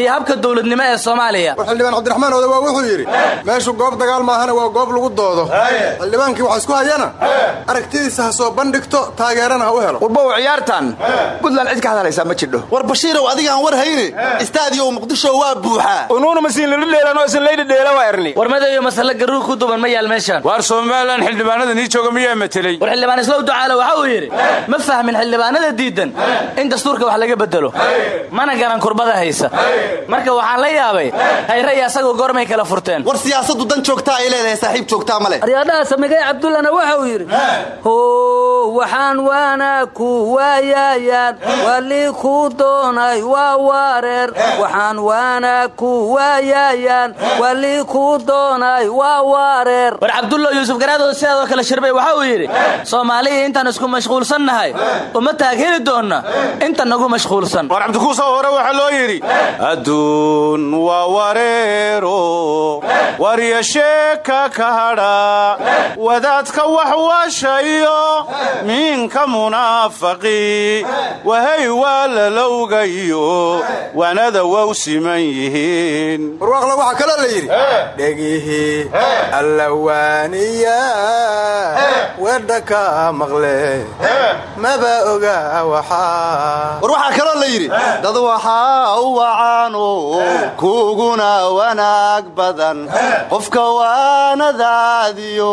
iyo habka dowladnimo ee soomaaliya. War xildhibaan cabdiraxmaan odawaa wuxuu yidhi meeshu goob dagaal maahana waa goob lagu doodo. Xildhibaankii waxa isku hayana aragtidiisa ha soo bandhigto taageerana ha u helo. Warbow ciyaartan puntland cid ka hadlaysaa ma jidho. War bashiirow adigaan war hayne istaadiyow muqdisho waa buuxaa unuuna masiin lala dheelanoo isin layda dheela waa erni. War madayo masale garuur ku duban ma yaal meeshaan waar somalilan xildhibaanada jooga miyaa mateley war xildhibaan islow ducaale waxa uu yidhi ma fahmin xildhibaanada diidan in dastuurka wax laga bedelo mana garan kurbada haysa. Marka waxaan la yaabay hayre iyo asagoo goormay kala furteen. War siyaasaddu dan joogtaa ay leedahay saaxiib joogtaa ma leh. Aryadhaha samigay cabdullana waxa uu yidhi how waxaan waana ku waayayaan wali ku doonay waa wareer waxaan waana ku waayayaan wali ku doonay waa wareer war cabdullo yuusuf garaadoo sidaadoo kale shirbay waxa uu yidhi soomaaliya intaan isku mashquulsannahay uma taageeri doonna inta nagu mashquulsan. War cabdikuusa hore waxaa loo yidhi adduun waa wareero warya sheeka ka hadha wadaadka wax washayo miinka munaafaqi wahay waa lalowgayo wanada wow siman yihiin. Warwaaqla waxaa kaloo la yidhi dhegihii allawaaniya wedha ka maqle. Maba oga waxaa war waxaa kaloo la yidhi dad waxaa u wacaano kuguna wanaag badan. Qofka waanadaadiyo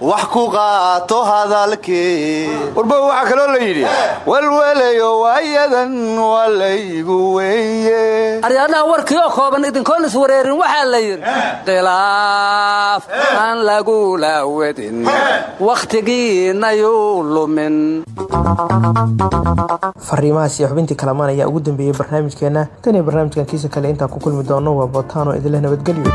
wax ku qaato hadalkii. Warbow waxaa kaloo la yidhi walwelayo waayadan walaygu weye aryadhaha warkii oo kooban idinkoon iswareerin waxaa la yidhi khilaaf aan lagula wedin wakhtigiinayuu lumin. Fariimahaas iyo xubintii kalamaan ayaa ugu dambeeyey barnaamijkeenna tan iyo barnaamijkan kiisa kale intaan ku kulmi doono waa bootaano idinleh nabadgelyo